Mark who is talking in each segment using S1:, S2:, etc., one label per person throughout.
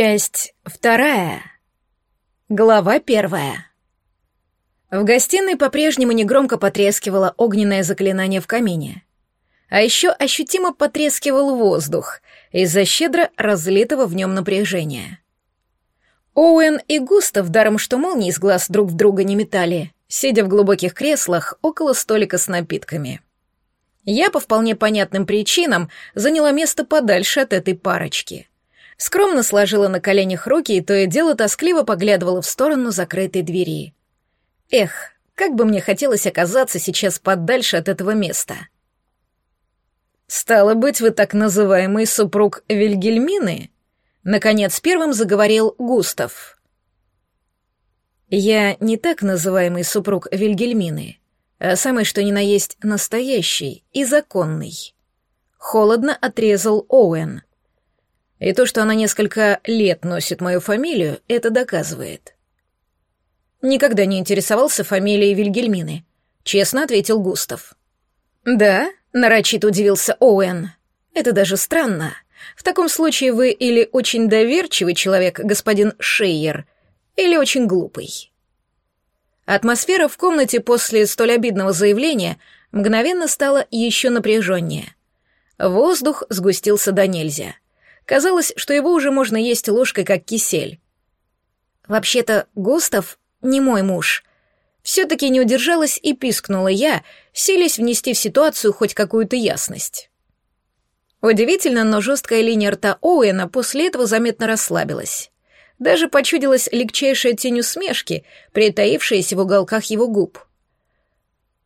S1: Часть вторая. Глава первая. В гостиной по-прежнему негромко потрескивало огненное заклинание в камине. А еще ощутимо потрескивал воздух из-за щедро разлитого в нем напряжения. Оуэн и Густав, даром что молнии из глаз друг в друга не метали, сидя в глубоких креслах около столика с напитками. Я по вполне понятным причинам заняла место подальше от этой парочки — скромно сложила на коленях руки и то и дело тоскливо поглядывала в сторону закрытой двери. Эх, как бы мне хотелось оказаться сейчас подальше от этого места. «Стало быть, вы так называемый супруг Вильгельмины?» Наконец первым заговорил Густав. «Я не так называемый супруг Вильгельмины, а самый что ни на есть настоящий и законный». Холодно отрезал Оуэн. И то, что она несколько лет носит мою фамилию, это доказывает. Никогда не интересовался фамилией Вильгельмины, честно ответил Густав. Да, нарочито удивился Оуэн. Это даже странно. В таком случае вы или очень доверчивый человек, господин Шейер, или очень глупый. Атмосфера в комнате после столь обидного заявления мгновенно стала еще напряженнее. Воздух сгустился до нельзя — Казалось, что его уже можно есть ложкой, как кисель. «Вообще-то Густав не мой муж». Все-таки не удержалась и пискнула я, силясь внести в ситуацию хоть какую-то ясность. Удивительно, но жесткая линия рта Оуэна после этого заметно расслабилась. Даже почудилась легчайшая тень усмешки, притаившаяся в уголках его губ.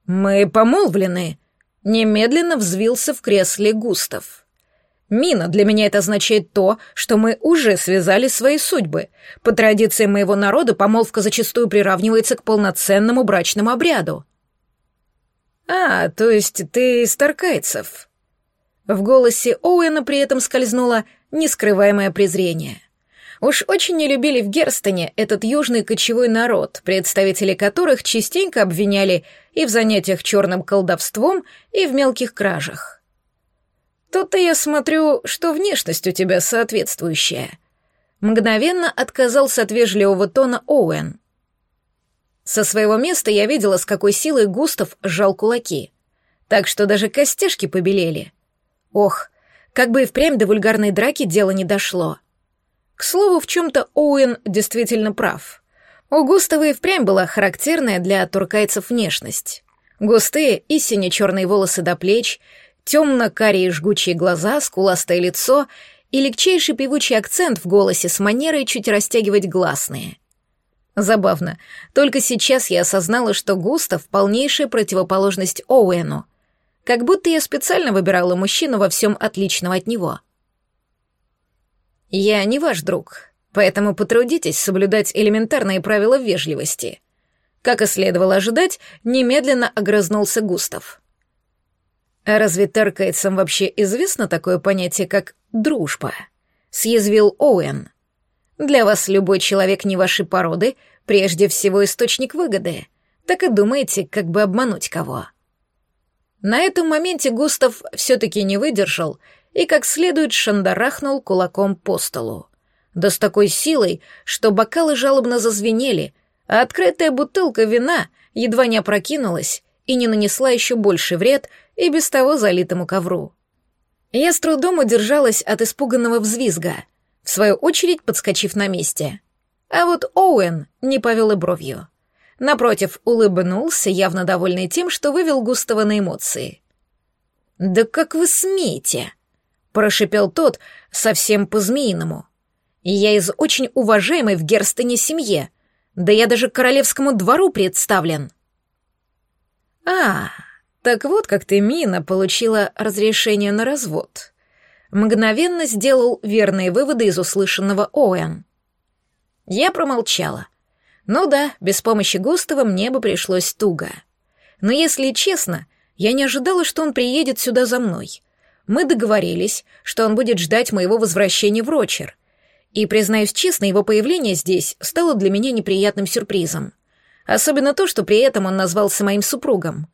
S1: «Мы помолвлены», — немедленно взвился в кресле Густав. Мина, для меня это означает то, что мы уже связали свои судьбы. По традиции моего народа помолвка зачастую приравнивается к полноценному брачному обряду. А, то есть ты из Таркайцев? В голосе Оуэна при этом скользнуло нескрываемое презрение. Уж очень не любили в Герстоне этот южный кочевой народ, представители которых частенько обвиняли и в занятиях черным колдовством, и в мелких кражах. «То-то я смотрю, что внешность у тебя соответствующая». Мгновенно отказался от вежливого тона Оуэн. Со своего места я видела, с какой силой Густав сжал кулаки, так что даже костяшки побелели. Ох, как бы и впрямь до вульгарной драки дело не дошло. К слову, в чем-то Оуэн действительно прав. У Густава и впрямь была характерная для туркайцев внешность. Густые и сине-черные волосы до плеч, темно-карие жгучие глаза, скуластое лицо и легчайший певучий акцент в голосе с манерой чуть растягивать гласные. Забавно, только сейчас я осознала, что Густав — полнейшая противоположность Оуэну. Как будто я специально выбирала мужчину во всем отличного от него. «Я не ваш друг, поэтому потрудитесь соблюдать элементарные правила вежливости». Как и следовало ожидать, немедленно огрызнулся Густав. «А разве теркайцам вообще известно такое понятие, как «дружба»?» — съязвил Оуэн. «Для вас любой человек не вашей породы прежде всего источник выгоды. Так и думаете, как бы обмануть кого». На этом моменте Густав все-таки не выдержал и как следует шандарахнул кулаком по столу. Да с такой силой, что бокалы жалобно зазвенели, а открытая бутылка вина едва не опрокинулась и не нанесла еще больше вред и без того залитому ковру. Я с трудом удержалась от испуганного взвизга, в свою очередь подскочив на месте. А вот Оуэн не повел и бровью. Напротив, улыбнулся, явно довольный тем, что вывел Густава на эмоции. «Да как вы смеете?» — прошипел тот совсем по-змеиному. «Я из очень уважаемой в Герстоне семье, да я даже королевскому двору представлен». «А, так вот, как ты, Мина, получила разрешение на развод. Мгновенно сделал верные выводы из услышанного Оуэн. Я промолчала. Ну да, без помощи Густава мне бы пришлось туго. Но если честно, я не ожидала, что он приедет сюда за мной. Мы договорились, что он будет ждать моего возвращения в Рочер. И, признаюсь честно, его появление здесь стало для меня неприятным сюрпризом. Особенно то, что при этом он назвался моим супругом.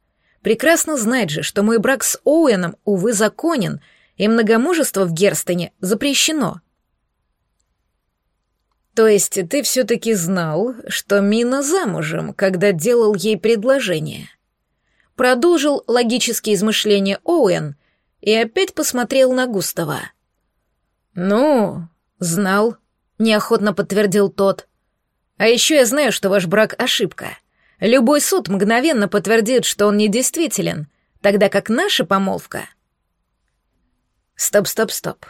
S1: Прекрасно знает же, что мой брак с Оуэном, увы, законен, и многомужество в Герстоне запрещено. То есть ты все-таки знал, что Мина замужем, когда делал ей предложение? Продолжил логические измышления Оуэн и опять посмотрел на Густава. «Ну, знал», — неохотно подтвердил тот. «А еще я знаю, что ваш брак — ошибка. Любой суд мгновенно подтвердит, что он недействителен, тогда как наша помолвка...» «Стоп, стоп, стоп.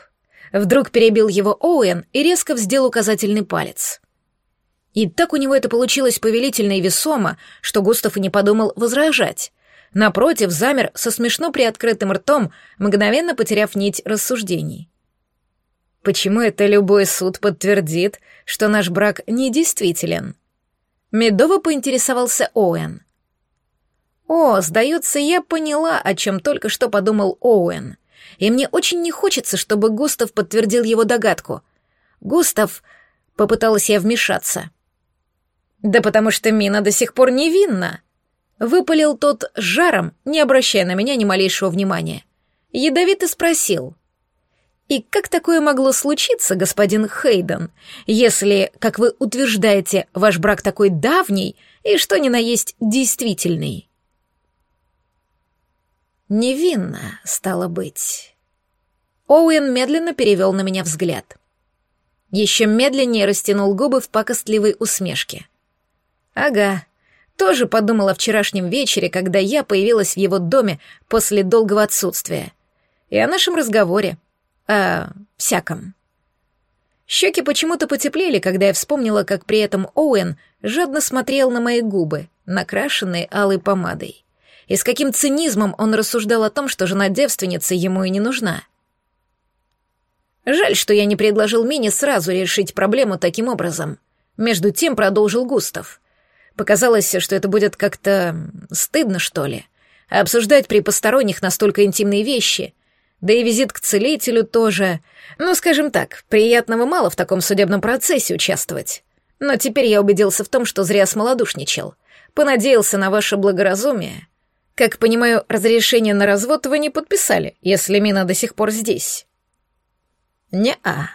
S1: Вдруг перебил его Оуэн и резко вздел указательный палец. И так у него это получилось повелительно и весомо, что Густав и не подумал возражать. Напротив, замер со смешно приоткрытым ртом, мгновенно потеряв нить рассуждений. Почему это любой суд подтвердит, что наш брак недействителен? Медово поинтересовался Оуэн. О, сдается, я поняла, о чем только что подумал Оуэн — и мне очень не хочется, чтобы Густав подтвердил его догадку. Густав... Попыталась я вмешаться. «Да потому что Мина до сих пор невинна!» Выпалил тот жаром, не обращая на меня ни малейшего внимания. Ядовито спросил. «И как такое могло случиться, господин Хейден, если, как вы утверждаете, ваш брак такой давний и что ни на есть действительный?» Невинно, стало быть. Оуэн медленно перевел на меня взгляд. Еще медленнее растянул губы в пакостливой усмешке. Ага, тоже подумала о вчерашнем вечере, когда я появилась в его доме после долгого отсутствия. И о нашем разговоре. О всяком. Щеки почему-то потеплели, когда я вспомнила, как при этом Оуэн жадно смотрел на мои губы, накрашенные алой помадой и с каким цинизмом он рассуждал о том, что жена девственницы ему и не нужна. Жаль, что я не предложил Мине сразу решить проблему таким образом. Между тем продолжил Густав. Показалось, что это будет как-то стыдно, что ли, обсуждать при посторонних настолько интимные вещи. Да и визит к целителю тоже. Ну, скажем так, приятного мало в таком судебном процессе участвовать. Но теперь я убедился в том, что зря смолодушничал. Понадеялся на ваше благоразумие как понимаю, разрешение на развод вы не подписали, если Мина до сих пор здесь. Не-а.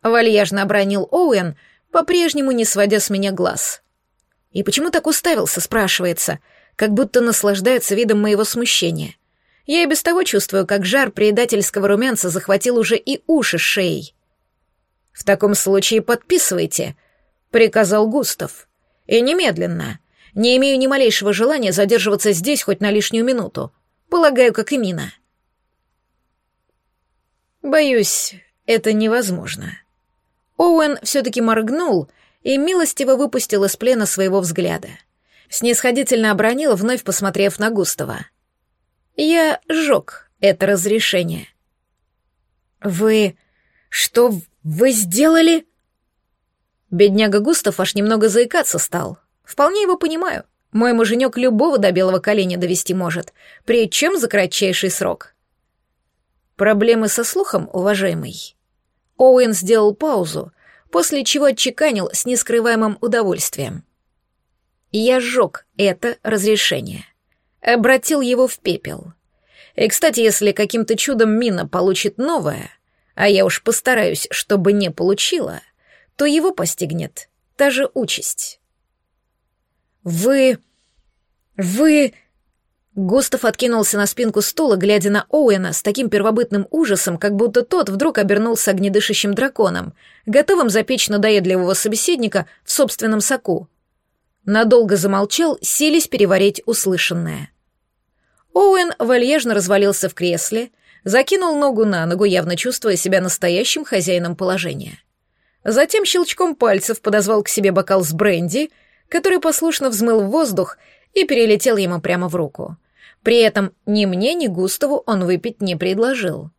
S1: Вальяжно обронил Оуэн, по-прежнему не сводя с меня глаз. И почему так уставился, спрашивается, как будто наслаждается видом моего смущения. Я и без того чувствую, как жар предательского румянца захватил уже и уши шеей. «В таком случае подписывайте», — приказал Густав. «И немедленно. Не имею ни малейшего желания задерживаться здесь хоть на лишнюю минуту. Полагаю, как и Мина. Боюсь, это невозможно. Оуэн все-таки моргнул и милостиво выпустил из плена своего взгляда. Снисходительно обронил, вновь посмотрев на Густава. Я сжег это разрешение. «Вы... что вы сделали?» Бедняга Густав аж немного заикаться стал, Вполне его понимаю. Мой муженек любого до белого коленя довести может, причем за кратчайший срок. Проблемы со слухом, уважаемый. Оуэн сделал паузу, после чего отчеканил с нескрываемым удовольствием. Я сжег это разрешение. Обратил его в пепел. И, кстати, если каким-то чудом Мина получит новое, а я уж постараюсь, чтобы не получила, то его постигнет та же участь. «Вы... вы...» Густав откинулся на спинку стула, глядя на Оуэна с таким первобытным ужасом, как будто тот вдруг обернулся огнедышащим драконом, готовым запечь надоедливого собеседника в собственном соку. Надолго замолчал, сились переварить услышанное. Оуэн вальяжно развалился в кресле, закинул ногу на ногу, явно чувствуя себя настоящим хозяином положения. Затем щелчком пальцев подозвал к себе бокал с бренди — который послушно взмыл в воздух и перелетел ему прямо в руку. При этом ни мне, ни Густаву он выпить не предложил.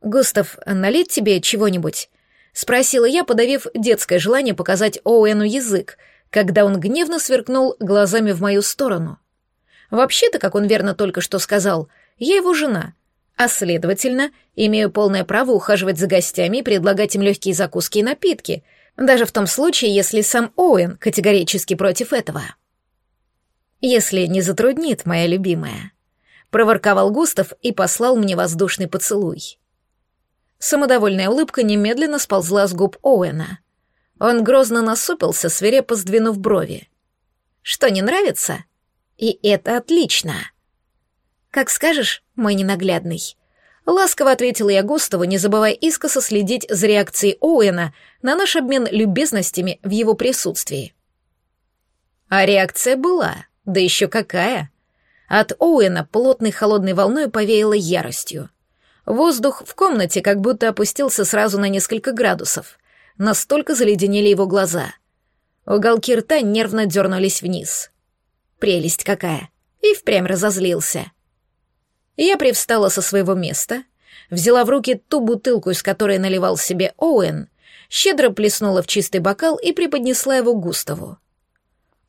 S1: «Густав, налить тебе чего-нибудь?» — спросила я, подавив детское желание показать Оуэну язык, когда он гневно сверкнул глазами в мою сторону. Вообще-то, как он верно только что сказал, я его жена, а, следовательно, имею полное право ухаживать за гостями и предлагать им легкие закуски и напитки — даже в том случае, если сам Оуэн категорически против этого. «Если не затруднит, моя любимая», — проворковал Густав и послал мне воздушный поцелуй. Самодовольная улыбка немедленно сползла с губ Оуэна. Он грозно насупился, свирепо сдвинув брови. «Что, не нравится? И это отлично!» «Как скажешь, мой ненаглядный», Ласково ответила я Густаву, не забывая искоса следить за реакцией Оуэна на наш обмен любезностями в его присутствии. А реакция была, да еще какая. От Оуэна плотной холодной волной повеяло яростью. Воздух в комнате как будто опустился сразу на несколько градусов. Настолько заледенели его глаза. Уголки рта нервно дернулись вниз. Прелесть какая! И впрямь разозлился. Я привстала со своего места, взяла в руки ту бутылку, из которой наливал себе Оуэн, щедро плеснула в чистый бокал и преподнесла его Густаву.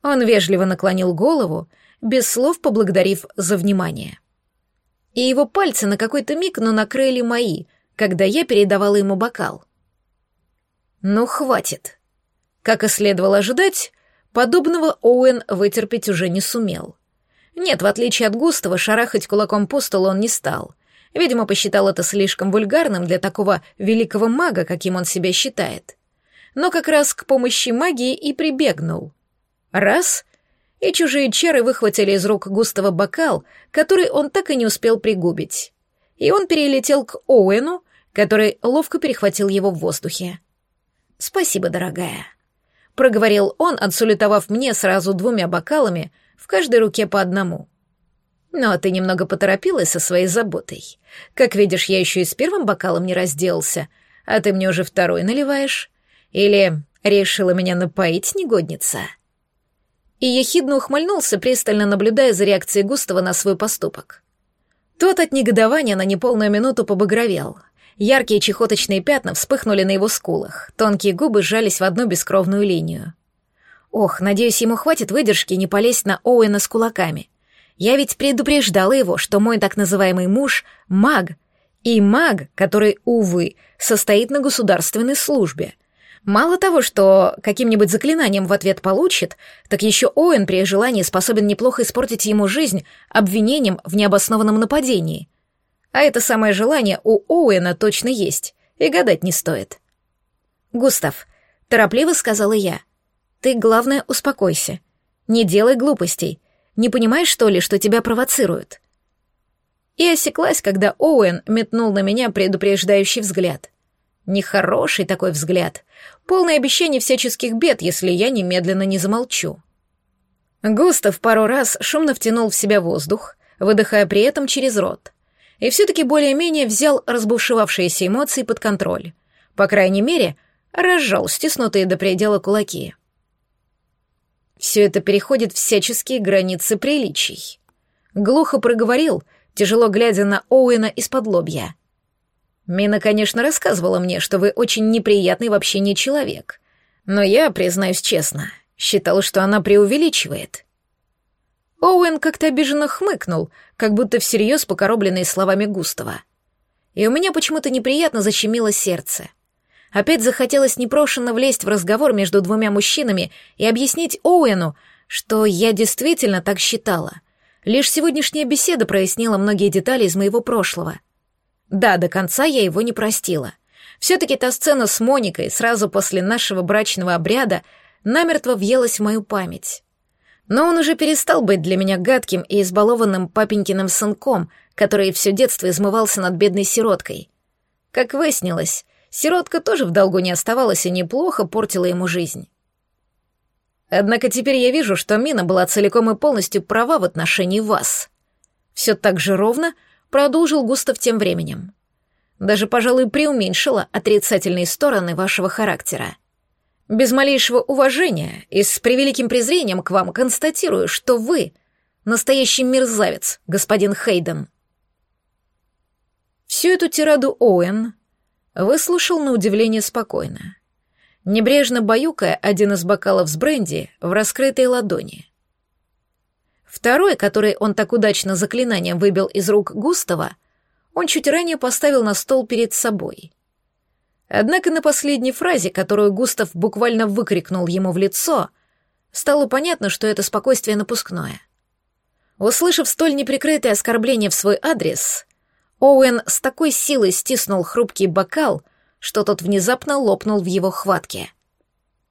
S1: Он вежливо наклонил голову, без слов поблагодарив за внимание. И его пальцы на какой-то миг, но накрыли мои, когда я передавала ему бокал. Ну, хватит. Как и следовало ожидать, подобного Оуэн вытерпеть уже не сумел. Нет, в отличие от Густава, шарахать кулаком по столу он не стал. Видимо, посчитал это слишком вульгарным для такого великого мага, каким он себя считает. Но как раз к помощи магии и прибегнул. Раз — и чужие чары выхватили из рук Густава бокал, который он так и не успел пригубить. И он перелетел к Оуэну, который ловко перехватил его в воздухе. «Спасибо, дорогая», — проговорил он, отсулетовав мне сразу двумя бокалами — в каждой руке по одному. Но ты немного поторопилась со своей заботой. Как видишь, я еще и с первым бокалом не разделался, а ты мне уже второй наливаешь. Или решила меня напоить, негодница?» И ехидно ухмыльнулся, пристально наблюдая за реакцией Густава на свой поступок. Тот от негодования на неполную минуту побагровел. Яркие чехоточные пятна вспыхнули на его скулах, тонкие губы сжались в одну бескровную линию. Ох, надеюсь, ему хватит выдержки не полезть на Оуэна с кулаками. Я ведь предупреждала его, что мой так называемый муж — маг. И маг, который, увы, состоит на государственной службе. Мало того, что каким-нибудь заклинанием в ответ получит, так еще Оуэн при желании способен неплохо испортить ему жизнь обвинением в необоснованном нападении. А это самое желание у Оуэна точно есть, и гадать не стоит. «Густав», — торопливо сказала я, ты, главное, успокойся. Не делай глупостей. Не понимаешь, что ли, что тебя провоцируют?» И осеклась, когда Оуэн метнул на меня предупреждающий взгляд. Нехороший такой взгляд, полный обещаний всяческих бед, если я немедленно не замолчу. Густав пару раз шумно втянул в себя воздух, выдыхая при этом через рот. И все-таки более-менее взял разбушевавшиеся эмоции под контроль. По крайней мере, разжал стиснутые до предела кулаки. Все это переходит всяческие границы приличий. Глухо проговорил, тяжело глядя на Оуэна из-под лобья. Мина, конечно, рассказывала мне, что вы очень неприятный в общении человек. Но я, признаюсь честно, считал, что она преувеличивает. Оуэн как-то обиженно хмыкнул, как будто всерьез покоробленный словами Густава. И у меня почему-то неприятно защемило сердце. Опять захотелось непрошенно влезть в разговор между двумя мужчинами и объяснить Оуэну, что я действительно так считала. Лишь сегодняшняя беседа прояснила многие детали из моего прошлого. Да, до конца я его не простила. Все-таки та сцена с Моникой сразу после нашего брачного обряда намертво въелась в мою память. Но он уже перестал быть для меня гадким и избалованным папенькиным сынком, который все детство измывался над бедной сироткой. Как выяснилось, Сиротка тоже в долгу не оставалась и неплохо портила ему жизнь. Однако теперь я вижу, что Мина была целиком и полностью права в отношении вас. Все так же ровно продолжил Густав тем временем. Даже, пожалуй, преуменьшила отрицательные стороны вашего характера. Без малейшего уважения и с превеликим презрением к вам констатирую, что вы — настоящий мерзавец, господин Хейден. Всю эту тираду Оуэн выслушал на удивление спокойно, небрежно баюкая один из бокалов с бренди в раскрытой ладони. Второй, который он так удачно заклинанием выбил из рук Густава, он чуть ранее поставил на стол перед собой. Однако на последней фразе, которую Густав буквально выкрикнул ему в лицо, стало понятно, что это спокойствие напускное. Услышав столь неприкрытое оскорбление в свой адрес, Оуэн с такой силой стиснул хрупкий бокал, что тот внезапно лопнул в его хватке.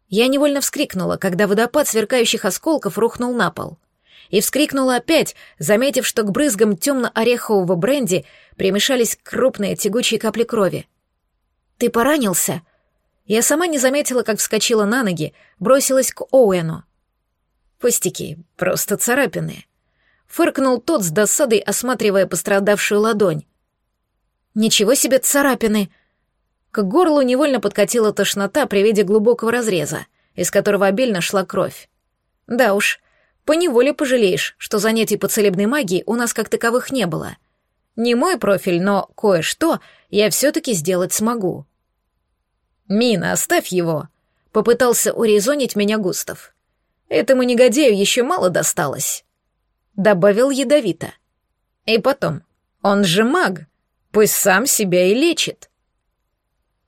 S1: Я невольно вскрикнула, когда водопад сверкающих осколков рухнул на пол. И вскрикнула опять, заметив, что к брызгам темно-орехового бренди примешались крупные тягучие капли крови. «Ты поранился?» Я сама не заметила, как вскочила на ноги, бросилась к Оуэну. «Пустяки, просто царапины», — фыркнул тот с досадой, осматривая пострадавшую ладонь. «Ничего себе царапины!» К горлу невольно подкатила тошнота при виде глубокого разреза, из которого обильно шла кровь. Да уж, поневоле пожалеешь, что занятий по целебной магии у нас как таковых не было. Не мой профиль, но кое-что я все-таки сделать смогу. «Мина, оставь его!» — попытался урезонить меня Густав. «Этому негодяю еще мало досталось», — добавил ядовито. «И потом, он же маг, пусть сам себя и лечит».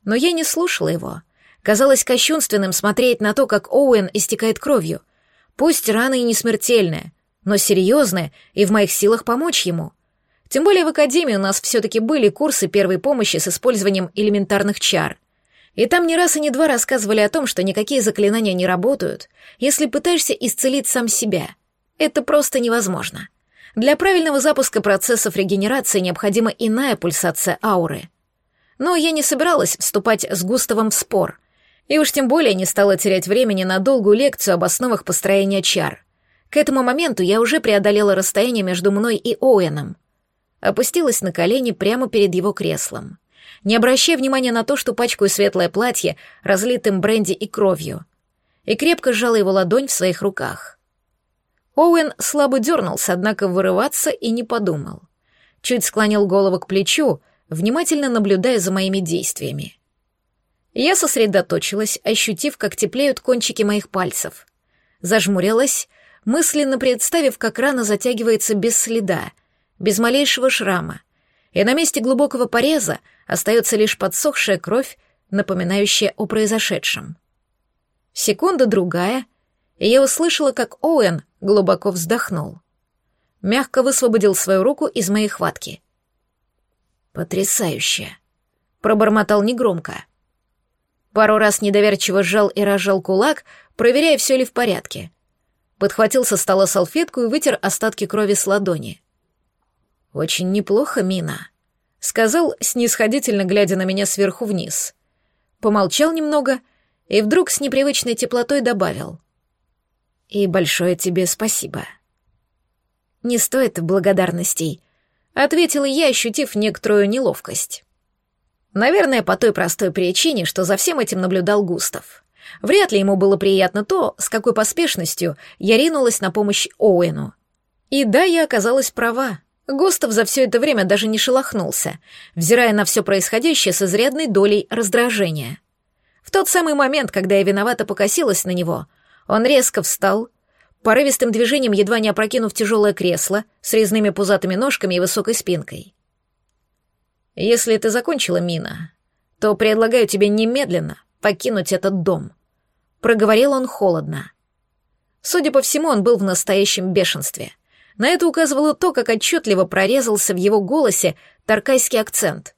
S1: Но я не слушала его. Казалось кощунственным смотреть на то, как Оуэн истекает кровью. Пусть рана и не смертельная, но серьезная, и в моих силах помочь ему. Тем более в Академии у нас все-таки были курсы первой помощи с использованием элементарных чар. И там не раз и не два рассказывали о том, что никакие заклинания не работают, если пытаешься исцелить сам себя. Это просто невозможно. Для правильного запуска процессов регенерации необходима иная пульсация ауры — но я не собиралась вступать с Густавом в спор, и уж тем более не стала терять времени на долгую лекцию об основах построения чар. К этому моменту я уже преодолела расстояние между мной и Оуэном. Опустилась на колени прямо перед его креслом, не обращая внимания на то, что пачкаю светлое платье разлитым бренди и кровью, и крепко сжала его ладонь в своих руках. Оуэн слабо дернулся, однако вырываться и не подумал. Чуть склонил голову к плечу, внимательно наблюдая за моими действиями. Я сосредоточилась, ощутив, как теплеют кончики моих пальцев. Зажмурилась, мысленно представив, как рана затягивается без следа, без малейшего шрама, и на месте глубокого пореза остается лишь подсохшая кровь, напоминающая о произошедшем. Секунда-другая, и я услышала, как Оуэн глубоко вздохнул. Мягко высвободил свою руку из моей хватки — «Потрясающе!» — пробормотал негромко. Пару раз недоверчиво сжал и разжал кулак, проверяя, все ли в порядке. Подхватил со стола салфетку и вытер остатки крови с ладони. «Очень неплохо, Мина», — сказал, снисходительно глядя на меня сверху вниз. Помолчал немного и вдруг с непривычной теплотой добавил. «И большое тебе спасибо». «Не стоит благодарностей», ответила я, ощутив некоторую неловкость. Наверное, по той простой причине, что за всем этим наблюдал Густав. Вряд ли ему было приятно то, с какой поспешностью я ринулась на помощь Оуэну. И да, я оказалась права. Густав за все это время даже не шелохнулся, взирая на все происходящее с изрядной долей раздражения. В тот самый момент, когда я виновато покосилась на него, он резко встал, порывистым движением едва не опрокинув тяжелое кресло с резными пузатыми ножками и высокой спинкой. «Если ты закончила, Мина, то предлагаю тебе немедленно покинуть этот дом», — проговорил он холодно. Судя по всему, он был в настоящем бешенстве. На это указывало то, как отчетливо прорезался в его голосе таркайский акцент.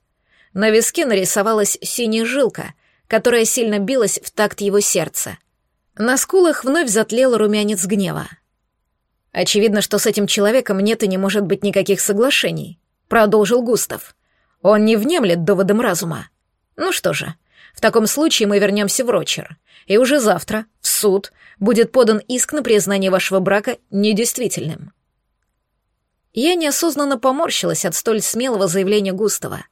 S1: На виске нарисовалась синяя жилка, которая сильно билась в такт его сердца — на скулах вновь затлел румянец гнева. «Очевидно, что с этим человеком нет и не может быть никаких соглашений», — продолжил Густав. «Он не внемлет доводом разума. Ну что же, в таком случае мы вернемся в Рочер, и уже завтра, в суд, будет подан иск на признание вашего брака недействительным». Я неосознанно поморщилась от столь смелого заявления Густава.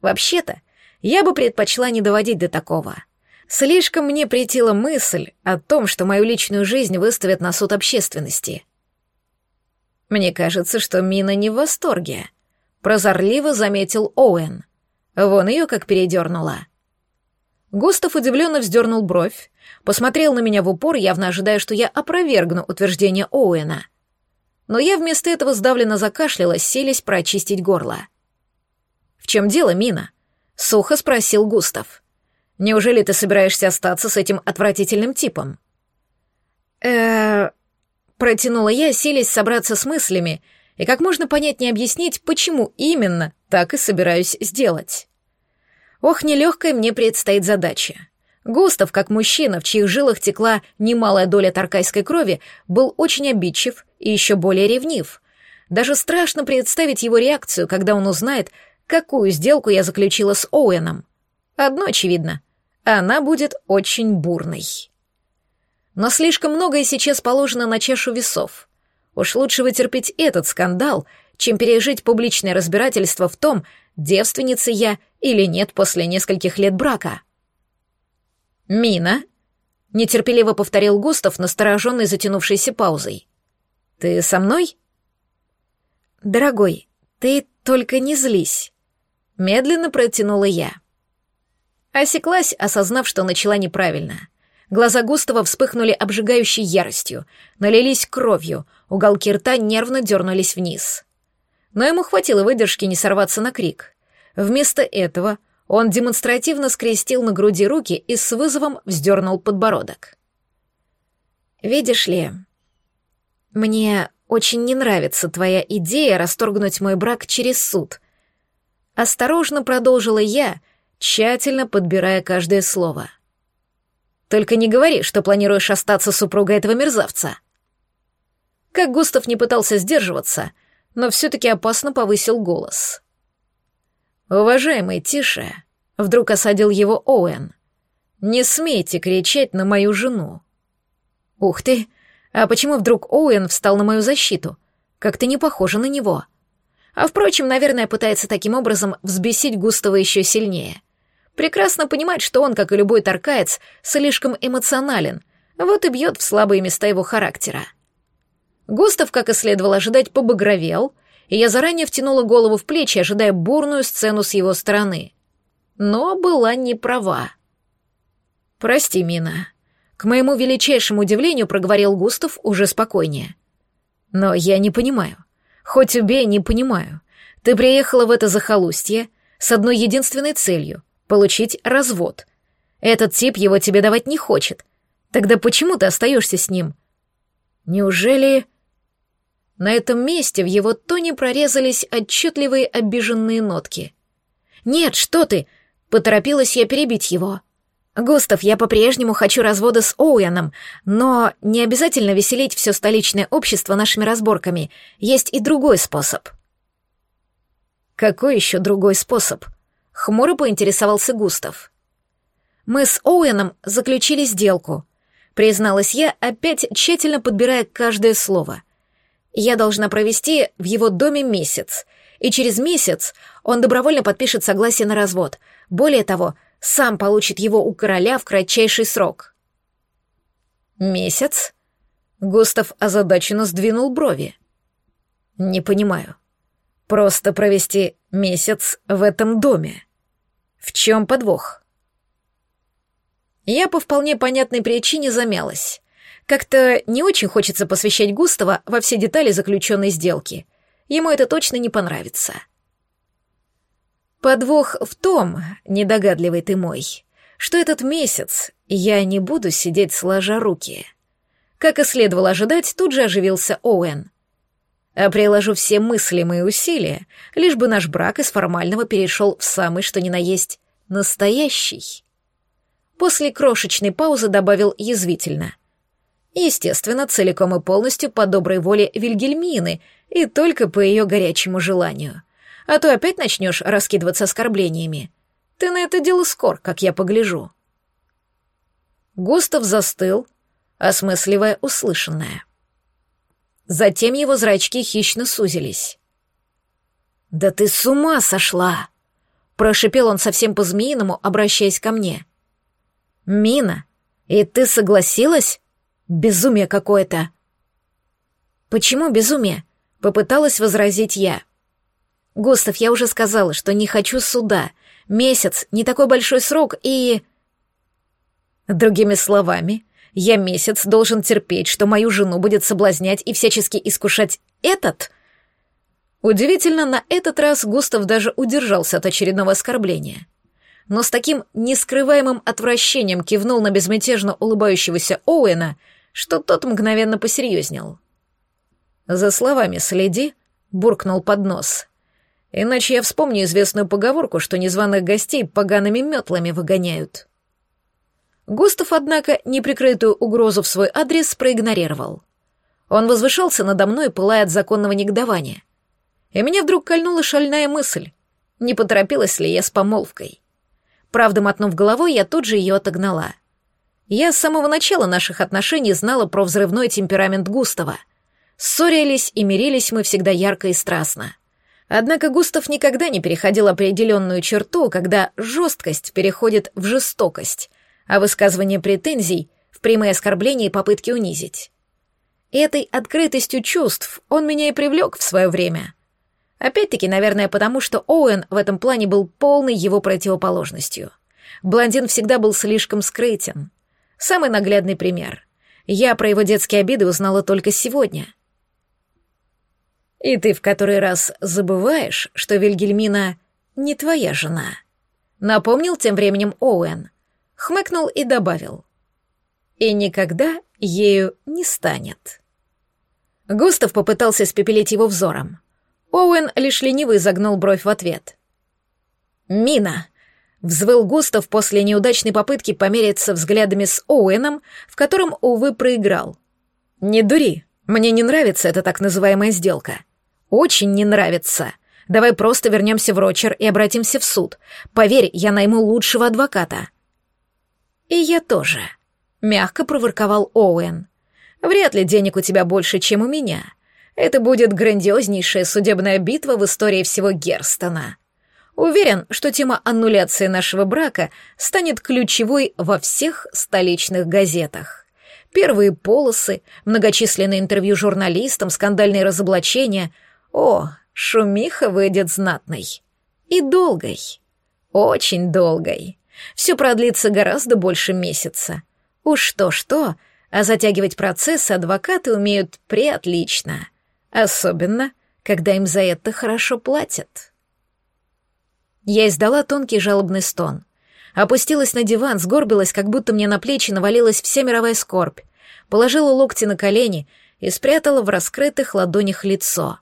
S1: Вообще-то, я бы предпочла не доводить до такого — Слишком мне претила мысль о том, что мою личную жизнь выставят на суд общественности. Мне кажется, что Мина не в восторге. Прозорливо заметил Оуэн. Вон ее как передернула. Густав удивленно вздернул бровь, посмотрел на меня в упор, явно ожидая, что я опровергну утверждение Оуэна. Но я вместо этого сдавленно закашлялась, селись прочистить горло. «В чем дело, Мина?» — сухо спросил Густав. Неужели ты собираешься остаться с этим отвратительным типом?» э протянула я, силясь собраться с мыслями и как можно понятнее объяснить, почему именно так и собираюсь сделать. Ох, нелегкая мне предстоит задача. Густав, как мужчина, в чьих жилах текла немалая доля таркайской крови, был очень обидчив и еще более ревнив. Даже страшно представить его реакцию, когда он узнает, какую сделку я заключила с Оуэном. Одно очевидно — она будет очень бурной. Но слишком многое сейчас положено на чашу весов. Уж лучше вытерпеть этот скандал, чем пережить публичное разбирательство в том, девственница я или нет после нескольких лет брака. «Мина?» — нетерпеливо повторил Густав, настороженный затянувшейся паузой. «Ты со мной?» «Дорогой, ты только не злись», — медленно протянула я. Осеклась, осознав, что начала неправильно. Глаза Густава вспыхнули обжигающей яростью, налились кровью, уголки рта нервно дернулись вниз. Но ему хватило выдержки не сорваться на крик. Вместо этого он демонстративно скрестил на груди руки и с вызовом вздернул подбородок. «Видишь ли, мне очень не нравится твоя идея расторгнуть мой брак через суд». Осторожно продолжила я, тщательно подбирая каждое слово. «Только не говори, что планируешь остаться супругой этого мерзавца». Как Густав не пытался сдерживаться, но все-таки опасно повысил голос. «Уважаемый, тише!» — вдруг осадил его Оуэн. «Не смейте кричать на мою жену!» «Ух ты! А почему вдруг Оуэн встал на мою защиту? Как-то не похоже на него!» А впрочем, наверное, пытается таким образом взбесить Густава еще сильнее. Прекрасно понимает, что он, как и любой таркаец, слишком эмоционален, вот и бьет в слабые места его характера. Густав, как и следовало ожидать, побагровел, и я заранее втянула голову в плечи, ожидая бурную сцену с его стороны. Но была не права. «Прости, Мина», — к моему величайшему удивлению проговорил Густав уже спокойнее. «Но я не понимаю. Хоть убей, не понимаю. Ты приехала в это захолустье с одной единственной целью — получить развод. Этот тип его тебе давать не хочет. Тогда почему ты остаешься с ним? Неужели... На этом месте в его тоне прорезались отчетливые обиженные нотки. «Нет, что ты!» — поторопилась я перебить его. «Густав, я по-прежнему хочу развода с Оуэном, но не обязательно веселить все столичное общество нашими разборками. Есть и другой способ». «Какой еще другой способ?» Хмуро поинтересовался Густав. «Мы с Оуэном заключили сделку», — призналась я, опять тщательно подбирая каждое слово. «Я должна провести в его доме месяц, и через месяц он добровольно подпишет согласие на развод. Более того, сам получит его у короля в кратчайший срок». «Месяц?» Густав озадаченно сдвинул брови. «Не понимаю. Просто провести месяц в этом доме. В чем подвох? Я по вполне понятной причине замялась. Как-то не очень хочется посвящать Густава во все детали заключенной сделки. Ему это точно не понравится. Подвох в том, недогадливый ты мой, что этот месяц я не буду сидеть сложа руки. Как и следовало ожидать, тут же оживился Оуэн а приложу все мыслимые усилия, лишь бы наш брак из формального перешел в самый что ни на есть настоящий. После крошечной паузы добавил язвительно. Естественно, целиком и полностью по доброй воле Вильгельмины и только по ее горячему желанию. А то опять начнешь раскидываться оскорблениями. Ты на это дело скор, как я погляжу. Густав застыл, осмысливая услышанное. — Затем его зрачки хищно сузились. «Да ты с ума сошла!» — прошипел он совсем по-змеиному, обращаясь ко мне. «Мина, и ты согласилась? Безумие какое-то!» «Почему безумие?» — попыталась возразить я. «Густав, я уже сказала, что не хочу суда. Месяц — не такой большой срок и...» Другими словами, я месяц должен терпеть, что мою жену будет соблазнять и всячески искушать этот? Удивительно, на этот раз Густав даже удержался от очередного оскорбления. Но с таким нескрываемым отвращением кивнул на безмятежно улыбающегося Оуэна, что тот мгновенно посерьезнел. «За словами следи», — буркнул под нос. «Иначе я вспомню известную поговорку, что незваных гостей погаными метлами выгоняют». Густав, однако, неприкрытую угрозу в свой адрес проигнорировал. Он возвышался надо мной, пылая от законного негодования. И меня вдруг кольнула шальная мысль, не поторопилась ли я с помолвкой. Правда, мотнув головой, я тут же ее отогнала. Я с самого начала наших отношений знала про взрывной темперамент Густава. Ссорились и мирились мы всегда ярко и страстно. Однако Густав никогда не переходил определенную черту, когда жесткость переходит в жестокость, а высказывание претензий — в прямые оскорбления и попытки унизить. Этой открытостью чувств он меня и привлек в свое время. Опять-таки, наверное, потому что Оуэн в этом плане был полной его противоположностью. Блондин всегда был слишком скрытен. Самый наглядный пример. Я про его детские обиды узнала только сегодня. И ты в который раз забываешь, что Вильгельмина не твоя жена. Напомнил тем временем Оуэн. Хмыкнул и добавил. И никогда ею не станет. Густав попытался спепелить его взором. Оуэн лишь лениво изогнул бровь в ответ. «Мина!» — взвыл Густав после неудачной попытки помериться взглядами с Оуэном, в котором, увы, проиграл. «Не дури, мне не нравится эта так называемая сделка. Очень не нравится. Давай просто вернемся в Рочер и обратимся в суд. Поверь, я найму лучшего адвоката». «И я тоже», — мягко проворковал Оуэн. «Вряд ли денег у тебя больше, чем у меня. Это будет грандиознейшая судебная битва в истории всего Герстона. Уверен, что тема аннуляции нашего брака станет ключевой во всех столичных газетах. Первые полосы, многочисленные интервью журналистам, скандальные разоблачения. О, шумиха выйдет знатной. И долгой. Очень долгой. Все продлится гораздо больше месяца. Уж то-что, а затягивать процесс адвокаты умеют преотлично. Особенно, когда им за это хорошо платят. Я издала тонкий жалобный стон. Опустилась на диван, сгорбилась, как будто мне на плечи навалилась вся мировая скорбь, положила локти на колени и спрятала в раскрытых ладонях лицо.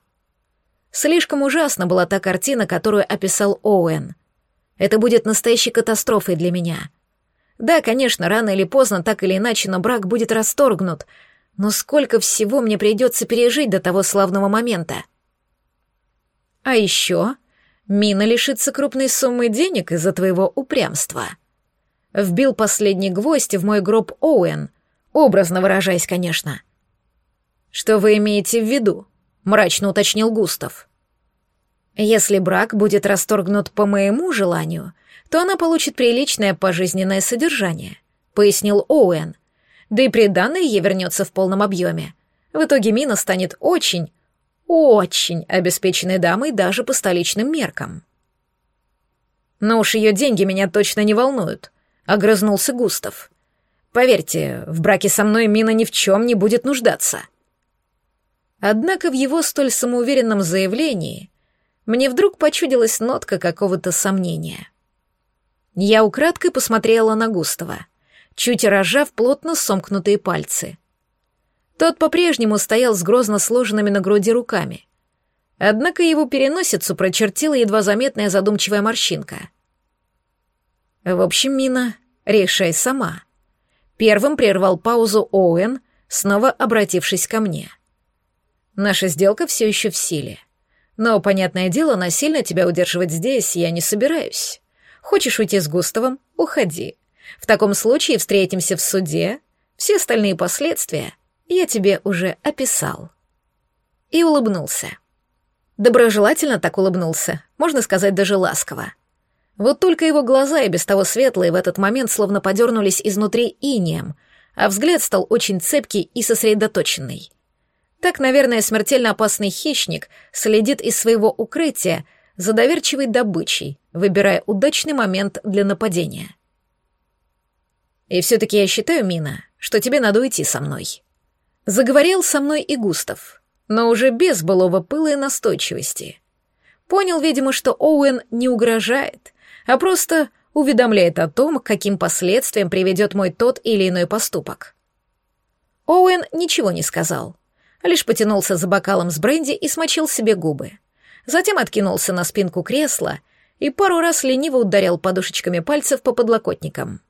S1: Слишком ужасна была та картина, которую описал Оуэн. Это будет настоящей катастрофой для меня. Да, конечно, рано или поздно, так или иначе, но брак будет расторгнут — но сколько всего мне придется пережить до того славного момента. А еще Мина лишится крупной суммы денег из-за твоего упрямства. Вбил последний гвоздь в мой гроб Оуэн, образно выражаясь, конечно. Что вы имеете в виду? мрачно уточнил Густав. Если брак будет расторгнут по моему желанию, то она получит приличное пожизненное содержание, пояснил Оуэн, да и приданное ей вернется в полном объеме. В итоге Мина станет очень, очень обеспеченной дамой даже по столичным меркам. Но уж ее деньги меня точно не волнуют, огрызнулся Густав. Поверьте, в браке со мной Мина ни в чем не будет нуждаться. Однако в его столь самоуверенном заявлении мне вдруг почудилась нотка какого-то сомнения. Я украдкой посмотрела на Густава чуть разжав плотно сомкнутые пальцы. Тот по-прежнему стоял с грозно сложенными на груди руками. Однако его переносицу прочертила едва заметная задумчивая морщинка. «В общем, Мина, решай сама». Первым прервал паузу Оуэн, снова обратившись ко мне. «Наша сделка все еще в силе. Но, понятное дело, насильно тебя удерживать здесь я не собираюсь. Хочешь уйти с Густавом — уходи. В таком случае встретимся в суде. Все остальные последствия я тебе уже описал». И улыбнулся. Доброжелательно так улыбнулся, можно сказать, даже ласково. Вот только его глаза, и без того светлые, в этот момент словно подернулись изнутри инием, а взгляд стал очень цепкий и сосредоточенный. Так, наверное, смертельно опасный хищник следит из своего укрытия за доверчивой добычей, выбирая удачный момент для нападения. И все-таки я считаю, Мина, что тебе надо уйти со мной. Заговорил со мной и Густав, но уже без былого пыла и настойчивости. Понял, видимо, что Оуэн не угрожает, а просто уведомляет о том, к каким последствиям приведет мой тот или иной поступок. Оуэн ничего не сказал, лишь потянулся за бокалом с бренди и смочил себе губы. Затем откинулся на спинку кресла и пару раз лениво ударял подушечками пальцев по подлокотникам.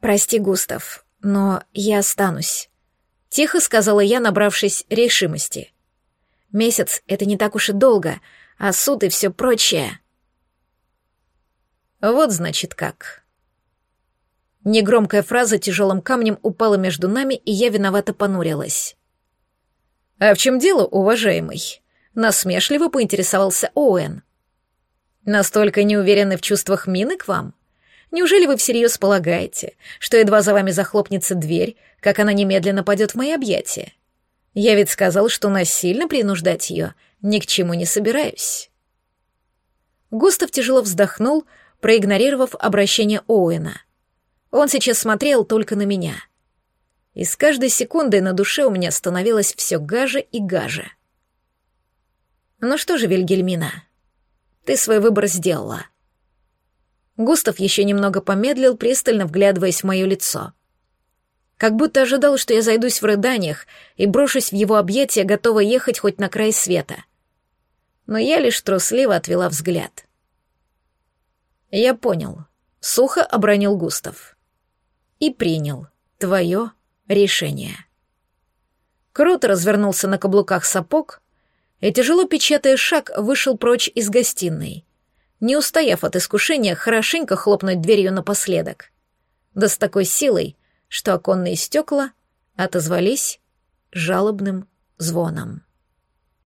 S1: «Прости, Густав, но я останусь», — тихо сказала я, набравшись решимости. «Месяц — это не так уж и долго, а суд и все прочее». «Вот, значит, как». Негромкая фраза тяжелым камнем упала между нами, и я виновато понурилась. «А в чем дело, уважаемый?» Насмешливо поинтересовался Оуэн. «Настолько не уверены в чувствах Мины к вам? Неужели вы всерьез полагаете, что едва за вами захлопнется дверь, как она немедленно падет в мои объятия? Я ведь сказал, что насильно принуждать ее ни к чему не собираюсь». Густав тяжело вздохнул, проигнорировав обращение Оуэна. Он сейчас смотрел только на меня. И с каждой секундой на душе у меня становилось все гаже и гаже. «Ну что же, Вильгельмина, ты свой выбор сделала». Густав еще немного помедлил, пристально вглядываясь в мое лицо. Как будто ожидал, что я зайдусь в рыданиях и брошусь в его объятия, готова ехать хоть на край света. Но я лишь трусливо отвела взгляд. «Я понял», — сухо обронил Густав и принял твое решение. Круто развернулся на каблуках сапог и, тяжело печатая шаг, вышел прочь из гостиной, не устояв от искушения хорошенько хлопнуть дверью напоследок. Да с такой силой, что оконные стекла отозвались жалобным звоном.